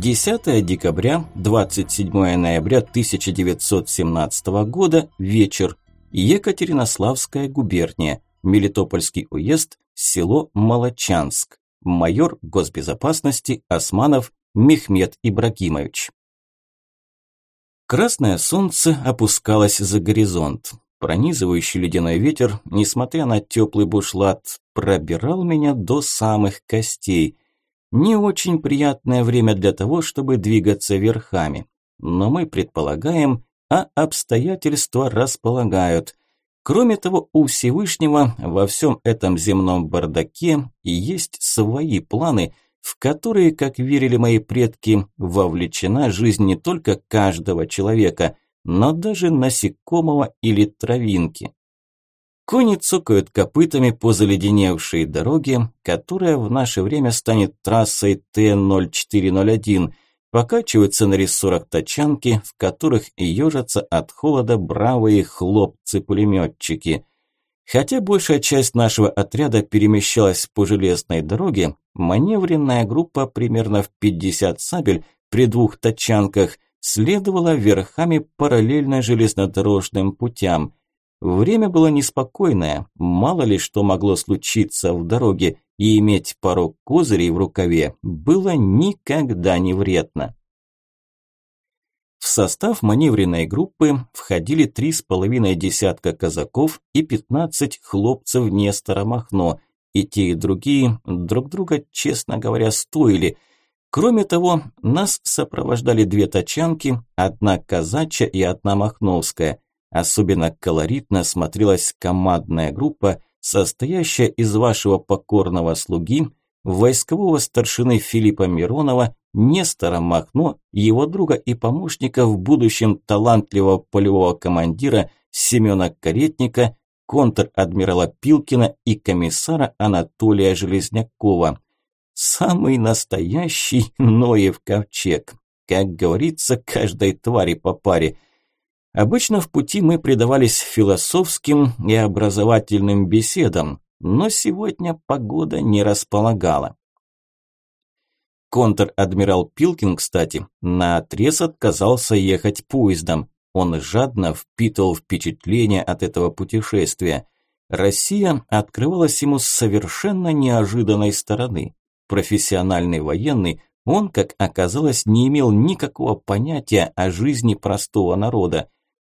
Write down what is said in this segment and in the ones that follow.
10 декабря, 27 ноября 1917 года, вечер. Екатеринославская губерния, Мелитопольский уезд, село Молочанск. Майор госбезопасности Османов Мехмед Ибрагимович. Красное солнце опускалось за горизонт. Пронизывающий ледяной ветер, несмотря на теплый бушлат, пробирал меня до самых костей. Не очень приятное время для того, чтобы двигаться верхами. Но мы предполагаем, а обстоятельства располагают. Кроме того, у Всевышнего во всем этом земном бардаке есть свои планы, в которые, как верили мои предки, вовлечена жизнь не только каждого человека – но даже насекомого или травинки. Кони цокают копытами по заледеневшей дороге, которая в наше время станет трассой Т-0401, покачиваются на рессорах тачанки, в которых ежатся от холода бравые хлопцы-пулеметчики. Хотя большая часть нашего отряда перемещалась по железной дороге, маневренная группа примерно в 50 сабель при двух тачанках следовала верхами параллельно железнодорожным путям. Время было неспокойное, мало ли что могло случиться в дороге, и иметь пару козырей в рукаве было никогда не вредно. В состав маневренной группы входили три с половиной десятка казаков и пятнадцать хлопцев Нестора Махно, и те и другие друг друга, честно говоря, стоили – Кроме того, нас сопровождали две тачанки, одна казачья и одна махновская. Особенно колоритно смотрелась командная группа, состоящая из вашего покорного слуги, войскового старшины Филиппа Миронова, Нестора Махно, его друга и помощника в будущем талантливого полевого командира Семена Каретника, контр-адмирала Пилкина и комиссара Анатолия Железнякова. Самый настоящий Ноев ковчег. Как говорится, каждой твари по паре. Обычно в пути мы предавались философским и образовательным беседам, но сегодня погода не располагала. Контр-адмирал Пилкин, кстати, наотрез отказался ехать поездом. Он жадно впитывал впечатления от этого путешествия. Россия открывалась ему с совершенно неожиданной стороны профессиональный военный, он, как оказалось, не имел никакого понятия о жизни простого народа.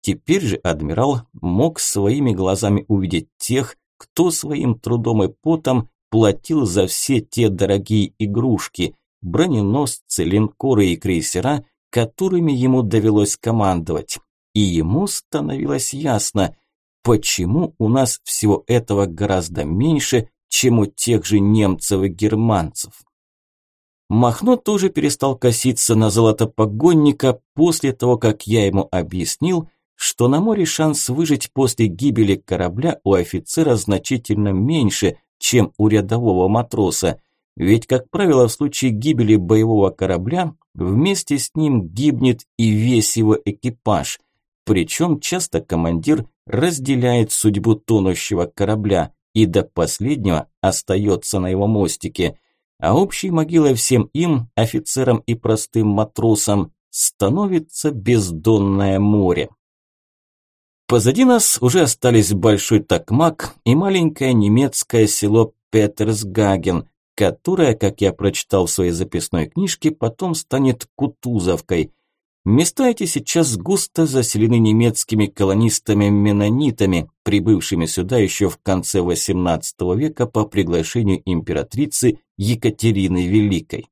Теперь же адмирал мог своими глазами увидеть тех, кто своим трудом и потом платил за все те дорогие игрушки, броненосцы, линкоры и крейсера, которыми ему довелось командовать. И ему становилось ясно, почему у нас всего этого гораздо меньше, чем у тех же немцев и германцев. Махно тоже перестал коситься на золотопогонника после того, как я ему объяснил, что на море шанс выжить после гибели корабля у офицера значительно меньше, чем у рядового матроса, ведь, как правило, в случае гибели боевого корабля вместе с ним гибнет и весь его экипаж, причем часто командир разделяет судьбу тонущего корабля, и до последнего остается на его мостике. А общей могилой всем им, офицерам и простым матросам, становится бездонное море. Позади нас уже остались Большой Токмак и маленькое немецкое село Петерсгаген, которое, как я прочитал в своей записной книжке, потом станет Кутузовкой – Места эти сейчас густо заселены немецкими колонистами-менонитами, прибывшими сюда еще в конце XVIII века по приглашению императрицы Екатерины Великой.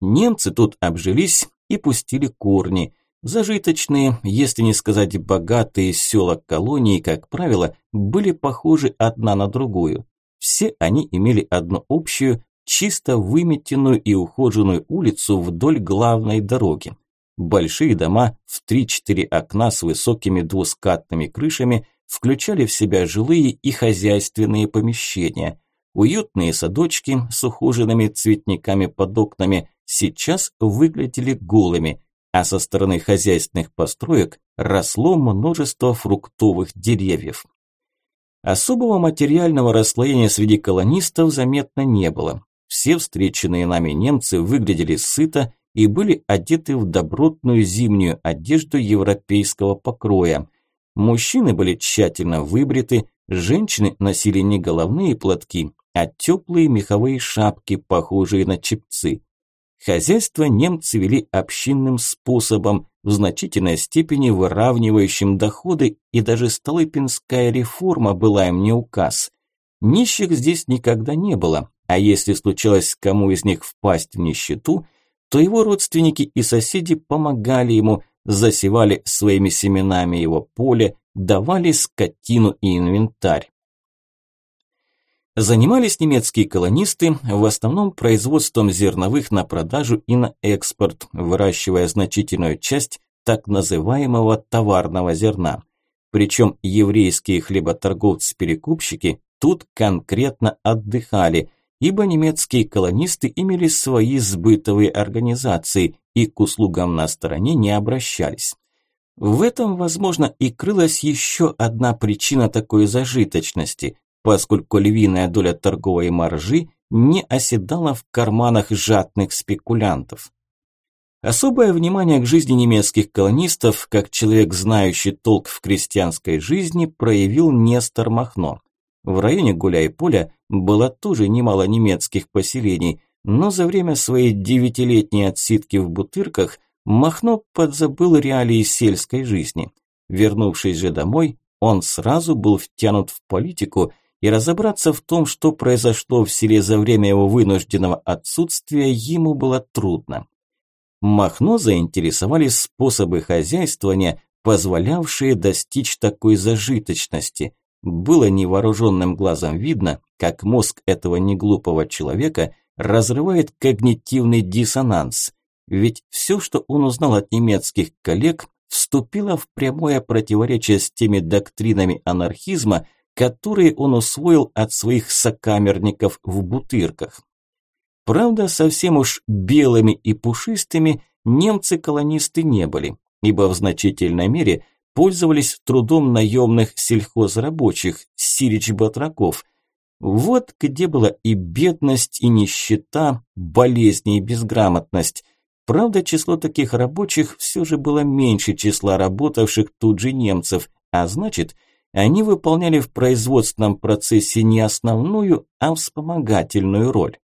Немцы тут обжились и пустили корни. Зажиточные, если не сказать богатые села колонии, как правило, были похожи одна на другую. Все они имели одну общую, чисто выметенную и ухоженную улицу вдоль главной дороги. Большие дома в 3-4 окна с высокими двускатными крышами включали в себя жилые и хозяйственные помещения. Уютные садочки с ухоженными цветниками под окнами сейчас выглядели голыми, а со стороны хозяйственных построек росло множество фруктовых деревьев. Особого материального расслоения среди колонистов заметно не было. все встреченные нами немцы выглядели сыто и были одеты в добротную зимнюю одежду европейского покроя. Мужчины были тщательно выбриты, женщины носили не головные платки, а теплые меховые шапки, похожие на чепцы. Хозяйство немцы вели общинным способом, в значительной степени выравнивающим доходы, и даже Столыпинская реформа была им не указ. Нищих здесь никогда не было, а если случалось кому из них впасть в нищету, то его родственники и соседи помогали ему, засевали своими семенами его поле, давали скотину и инвентарь. Занимались немецкие колонисты в основном производством зерновых на продажу и на экспорт, выращивая значительную часть так называемого товарного зерна. Причем еврейские хлеботорговцы-перекупщики тут конкретно отдыхали, ибо немецкие колонисты имели свои сбытовые организации и к услугам на стороне не обращались. В этом, возможно, и крылась еще одна причина такой зажиточности, поскольку львиная доля торговой маржи не оседала в карманах жадных спекулянтов. Особое внимание к жизни немецких колонистов, как человек, знающий толк в крестьянской жизни, проявил Нестор Махно. В районе Гуляй-Поля было тоже немало немецких поселений, но за время своей девятилетней отсидки в Бутырках Махно подзабыл реалии сельской жизни. Вернувшись же домой, он сразу был втянут в политику – и разобраться в том, что произошло в селе за время его вынужденного отсутствия, ему было трудно. Махно заинтересовали способы хозяйствования, позволявшие достичь такой зажиточности. Было невооруженным глазом видно, как мозг этого неглупого человека разрывает когнитивный диссонанс. Ведь все, что он узнал от немецких коллег, вступило в прямое противоречие с теми доктринами анархизма, которые он усвоил от своих сокамерников в бутырках. Правда, совсем уж белыми и пушистыми немцы-колонисты не были, ибо в значительной мере пользовались трудом наемных сельхозрабочих, сирич-батраков. Вот где была и бедность, и нищета, болезни и безграмотность. Правда, число таких рабочих все же было меньше числа работавших тут же немцев, а значит – они выполняли в производственном процессе не основную, а вспомогательную роль.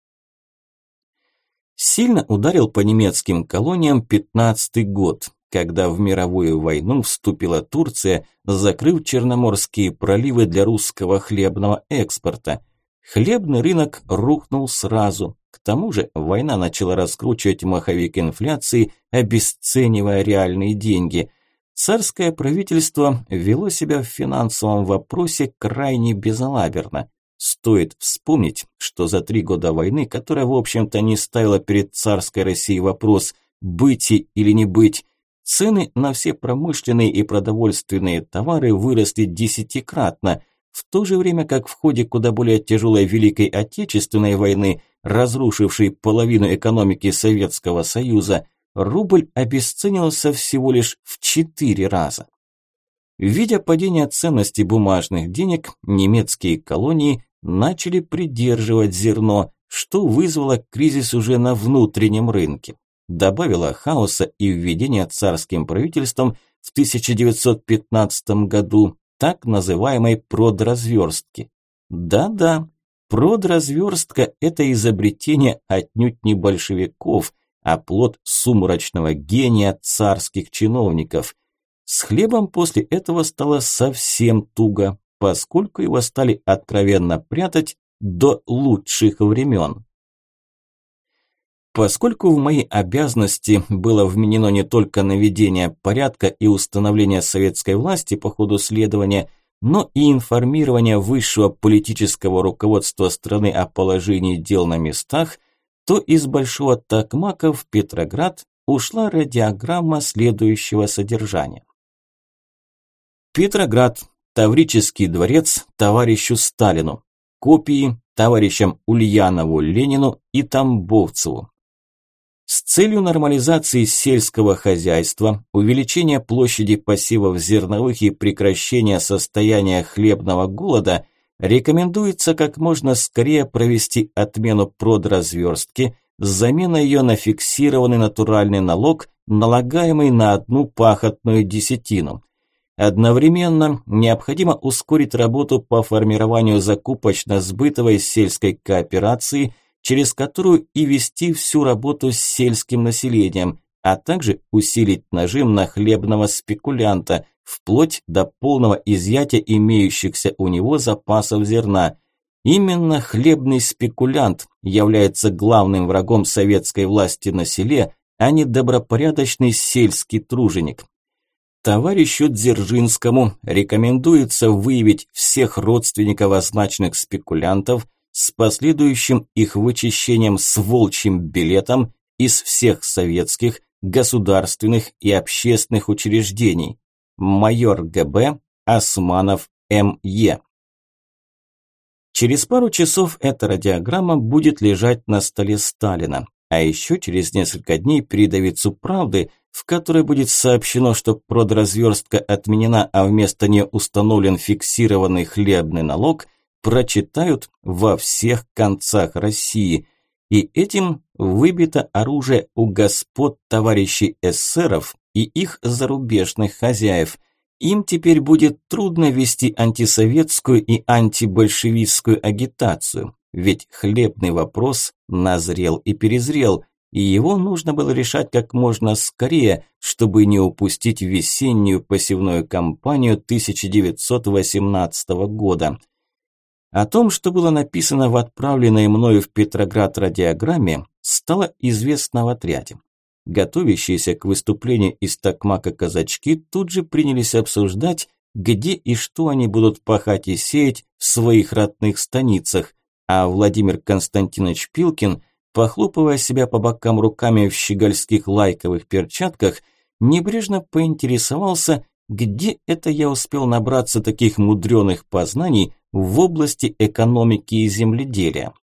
Сильно ударил по немецким колониям 15-й год, когда в мировую войну вступила Турция, закрыв черноморские проливы для русского хлебного экспорта. Хлебный рынок рухнул сразу. К тому же война начала раскручивать маховик инфляции, обесценивая реальные деньги – Царское правительство вело себя в финансовом вопросе крайне безалаберно. Стоит вспомнить, что за три года войны, которая, в общем-то, не ставила перед царской Россией вопрос «быть или не быть», цены на все промышленные и продовольственные товары выросли десятикратно, в то же время как в ходе куда более тяжелой Великой Отечественной войны, разрушившей половину экономики Советского Союза, рубль обесценился всего лишь в четыре раза. Видя падение ценности бумажных денег, немецкие колонии начали придерживать зерно, что вызвало кризис уже на внутреннем рынке. Добавило хаоса и введение царским правительством в 1915 году так называемой продразверстки. Да-да, продразверстка – это изобретение отнюдь не большевиков – а плод сумрачного гения царских чиновников. С хлебом после этого стало совсем туго, поскольку его стали откровенно прятать до лучших времен. Поскольку в мои обязанности было вменено не только наведение порядка и установление советской власти по ходу следования, но и информирование высшего политического руководства страны о положении дел на местах, то из Большого Токмака в Петроград ушла радиограмма следующего содержания. Петроград, Таврический дворец товарищу Сталину, копии товарищам Ульянову, Ленину и Тамбовцеву. С целью нормализации сельского хозяйства, увеличения площади посевов зерновых и прекращения состояния хлебного голода рекомендуется как можно скорее провести отмену продразверстки с заменой ее на фиксированный натуральный налог, налагаемый на одну пахотную десятину. Одновременно необходимо ускорить работу по формированию закупочно-сбытовой сельской кооперации, через которую и вести всю работу с сельским населением, а также усилить нажим на хлебного спекулянта, вплоть до полного изъятия имеющихся у него запасов зерна. Именно хлебный спекулянт является главным врагом советской власти на селе, а не добропорядочный сельский труженик. Товарищу Дзержинскому рекомендуется выявить всех родственников означенных спекулянтов с последующим их вычищением с волчьим билетом из всех советских, государственных и общественных учреждений. Майор ГБ Османов М.Е. Через пару часов эта радиограмма будет лежать на столе Сталина, а еще через несколько дней передовицу «Правды», в которой будет сообщено, что продразверстка отменена, а вместо нее установлен фиксированный хлебный налог, прочитают во всех концах России – и этим выбито оружие у господ товарищей эсеров и их зарубежных хозяев. Им теперь будет трудно вести антисоветскую и антибольшевистскую агитацию, ведь хлебный вопрос назрел и перезрел, и его нужно было решать как можно скорее, чтобы не упустить весеннюю посевную кампанию 1918 года – о том, что было написано в отправленной мною в Петроград радиограмме, стало известно в отряде. Готовящиеся к выступлению из Токмака казачки тут же принялись обсуждать, где и что они будут пахать и сеять в своих родных станицах, а Владимир Константинович Пилкин, похлопывая себя по бокам руками в щегольских лайковых перчатках, небрежно поинтересовался, где это я успел набраться таких мудреных познаний в области экономики и земледелия.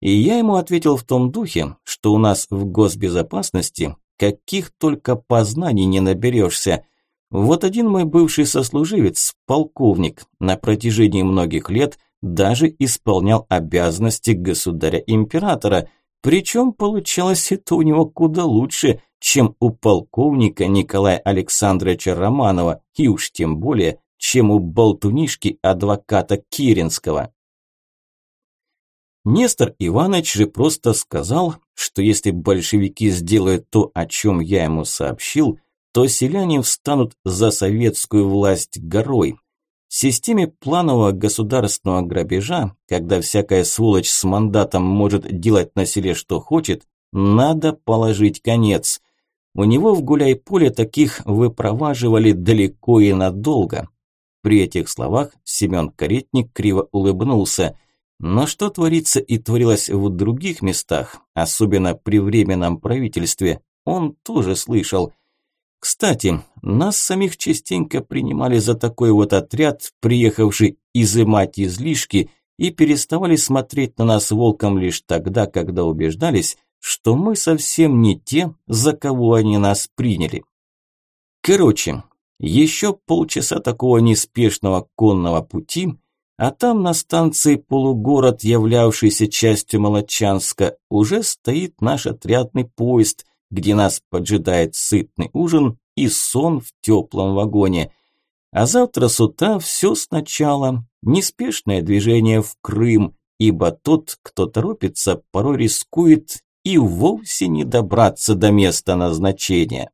И я ему ответил в том духе, что у нас в госбезопасности каких только познаний не наберешься. Вот один мой бывший сослуживец, полковник, на протяжении многих лет даже исполнял обязанности государя-императора, причем получалось это у него куда лучше, чем у полковника Николая Александровича Романова, и уж тем более, чем у болтунишки адвоката Киринского. Нестор Иванович же просто сказал, что если большевики сделают то, о чем я ему сообщил, то селяне встанут за советскую власть горой. В системе планового государственного грабежа, когда всякая сволочь с мандатом может делать на селе что хочет, надо положить конец. У него в гуляй-поле таких выпроваживали далеко и надолго. При этих словах Семен Каретник криво улыбнулся. Но что творится и творилось в других местах, особенно при временном правительстве, он тоже слышал. Кстати, нас самих частенько принимали за такой вот отряд, приехавший изымать излишки, и переставали смотреть на нас волком лишь тогда, когда убеждались, что мы совсем не те, за кого они нас приняли. Короче, еще полчаса такого неспешного конного пути, а там на станции полугород, являвшийся частью Молочанска, уже стоит наш отрядный поезд, где нас поджидает сытный ужин и сон в теплом вагоне. А завтра с утра все сначала, неспешное движение в Крым, ибо тот, кто торопится, порой рискует и вовсе не добраться до места назначения.